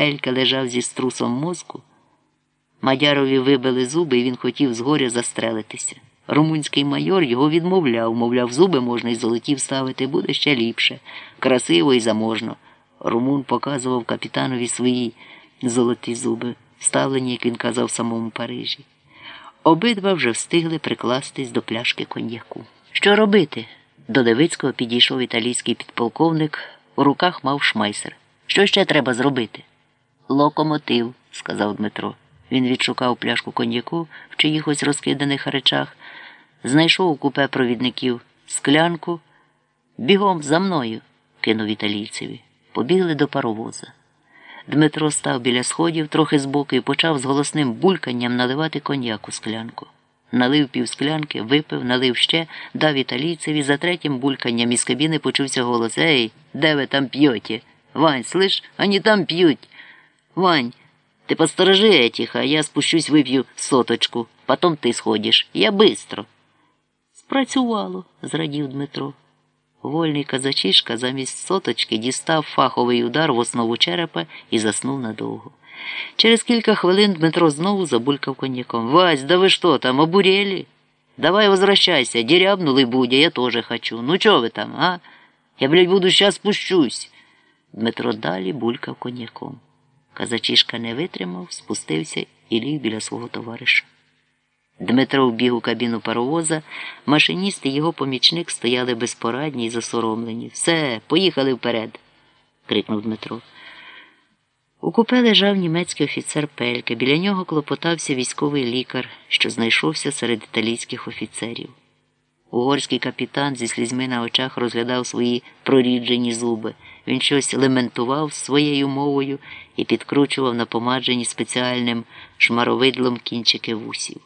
пелька лежав зі струсом мозку. Мадярові вибили зуби, і він хотів згоря застрелитися. Румунський майор його відмовляв, мовляв, зуби можна й золоті вставити, буде ще ліпше, красиво і заможно. Румун показував капітанові свої золоті зуби, вставлені, як він казав, в самому Парижі. Обидва вже встигли прикластись до пляшки коньяку. Що робити? До Левицького підійшов італійський підполковник, у руках мав шмайсер. Що ще треба зробити? Локомотив, сказав Дмитро. Він відшукав пляшку коньяку в чиїхось розкиданих речах, знайшов у купе провідників склянку. Бігом за мною, кинув італійцеві. Побігли до паровоза. Дмитро став біля сходів трохи збоку і почав з голосним бульканням наливати коньяк у склянку. Налив пів склянки, випив, налив ще, дав італійцеві за третім бульканням із кабіни почувся голос Ей, де ви там п'єте? Вань, слиш, ані там п'ють. Вань, ти посторожи этих, а я спущусь вип'ю соточку, потом ти сходиш. Я бистро. Спрацювало, зрадів Дмитро. Вольний казачишка замість соточки дістав фаховий удар в основу черепа і заснув надовго. Через кілька хвилин Дмитро знову забулькав коньяком. Вась, да ви що там, обурєлі? Давай возвращайся, дерябнули будя, я тоже хочу. Ну чого ви там, а? Я, блядь, буду щас спущусь. Дмитро далі булькав коньяком. Казачишка не витримав, спустився і ліг біля свого товариша. Дмитро вбіг у кабіну паровоза, машиніст і його помічник стояли безпорадні й засоромлені. Все, поїхали вперед, крикнув Дмитро. У купе лежав німецький офіцер Пелька. Біля нього клопотався військовий лікар, що знайшовся серед італійських офіцерів. Угорський капітан зі слізьми на очах розглядав свої проріджені зуби. Він щось лементував своєю мовою і підкручував напомаджені спеціальним шмаровидлом кінчики вусів.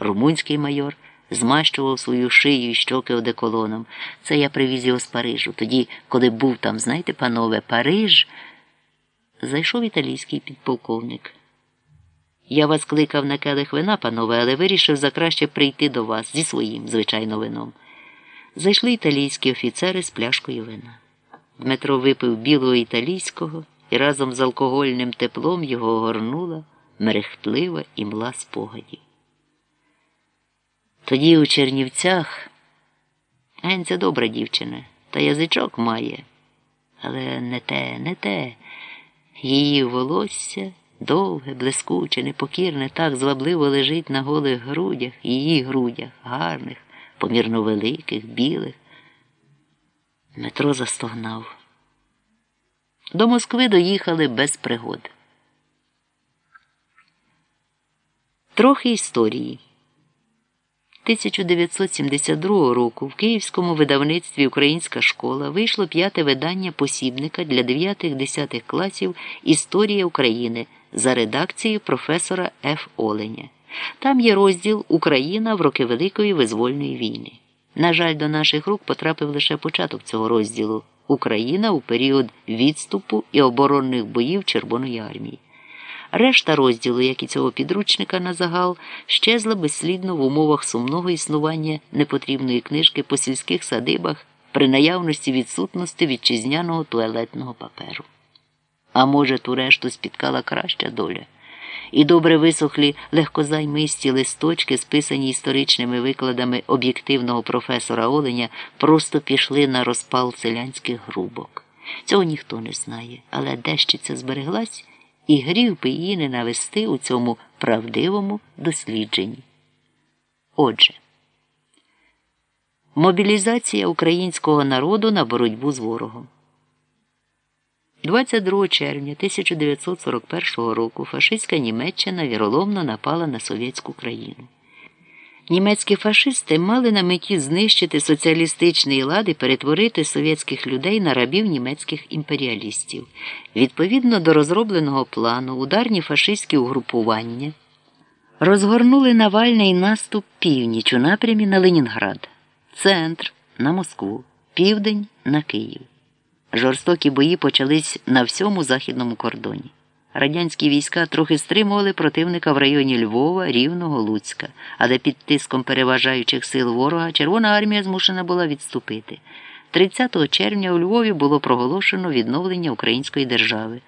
Румунський майор змащував свою шию і щоки одеколоном. Це я привіз його з Парижу. Тоді, коли був там, знаєте, панове, Париж, зайшов італійський підполковник. Я вас кликав на келих вина, панове, але вирішив закраще прийти до вас зі своїм, звичайно, вином. Зайшли італійські офіцери з пляшкою вина. Дмитро випив білого італійського і разом з алкогольним теплом його огорнула мерехтлива імла спогадів. Тоді у Чернівцях Генця добра дівчина, та язичок має, але не те, не те. Її волосся довге, блискуче, непокірне, так звабливо лежить на голих грудях, її грудях, гарних, помірно великих, білих. Метро застогнав. До Москви доїхали без пригод. Трохи історії. 1972 року в Київському видавництві Українська школа вийшло п'яте видання посібника для 9-10 класів Історія України за редакцією професора Ф. Оленя. Там є розділ Україна в роки Великої визвольної війни. На жаль, до наших рук потрапив лише початок цього розділу Україна у період відступу і оборонних боїв Червоної армії. Решта розділу, як і цього підручника на загал, щезла безслідно в умовах сумного існування непотрібної книжки по сільських садибах при наявності відсутності вітчизняного туалетного паперу. А може, ту решту спіткала краща доля. І добре висохлі легкозаймисті листочки, списані історичними викладами об'єктивного професора Оленя, просто пішли на розпал селянських грубок. Цього ніхто не знає, але дещиця збереглась і грів би її не навести у цьому правдивому дослідженні. Отже, мобілізація українського народу на боротьбу з ворогом. 22 червня 1941 року фашистська Німеччина віроломно напала на совєтську країну. Німецькі фашисти мали на меті знищити соціалістичний лад і перетворити совєтських людей на рабів німецьких імперіалістів. Відповідно до розробленого плану, ударні фашистські угрупування розгорнули Навальний наступ північ у напрямі на Ленінград, центр на Москву, південь на Київ. Жорстокі бої почались на всьому західному кордоні. Радянські війська трохи стримували противника в районі Львова, Рівного, Луцька, але під тиском переважаючих сил ворога Червона армія змушена була відступити. 30 червня у Львові було проголошено відновлення української держави.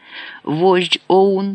Вождь ОУН